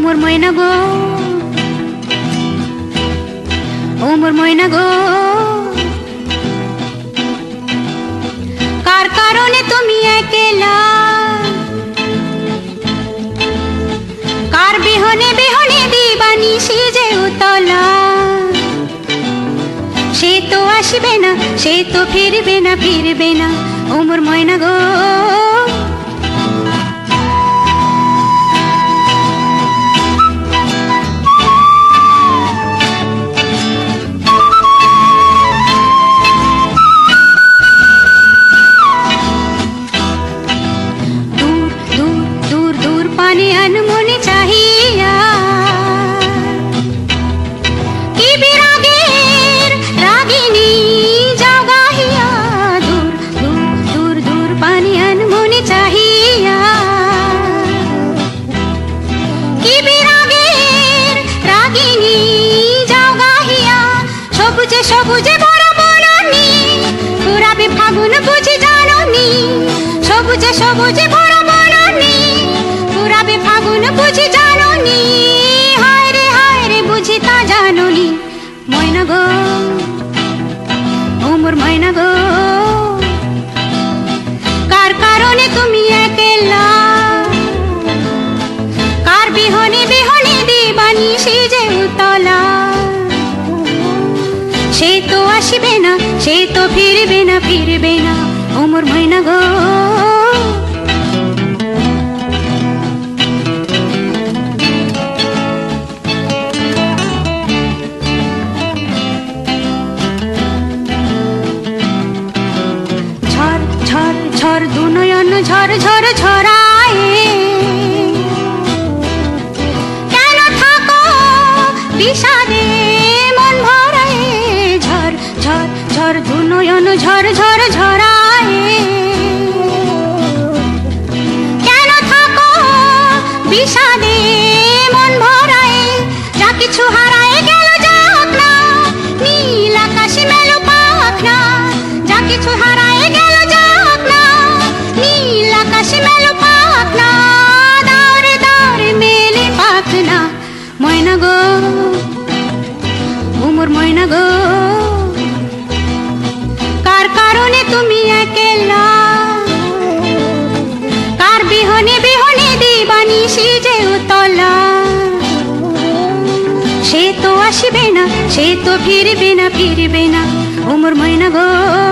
ময়না গো। ও মোর ময়না গো। কার কারণে তুমি একেলা? কার বিহনে বিহনে দিবানি সিজে উতলা? সে তো আসবে না, সে তো ফিরবে না ফিরবে না। ও মোর ময়না গো। সবুজে সবুজে বড় বননি পুরাবে ফাগুন বুঝি জাননি। সবুজে সবুজে বড় বননি পুরাবে ফাগুন বুঝি জাননি। হায় রে হায় রে, বুঝি তা জাননি ময়না গো, ও মোর ময়না গো, কার কারণে তুমি আসবে না, সে তো ফিরবে না ফিরবে না ও মোর ময়না গো। ঝড় ঝড় ঝড় দু নয়ন ঝড় ঝড় ঝরায় কেন থাকো বিষাদে? ঝড় ঝুনয়ন ঝর ঝর ঝরায়। কেন থাকো বিষাদে মন ভরায়? যা কিছু হারায় গেল যাক না, নীল আকাশে মেলো পাক না যা কিছু হারায় উতলা সে তো আসবে না সে তো ফিরবে না ফিরবে না। উমর ময়না গো।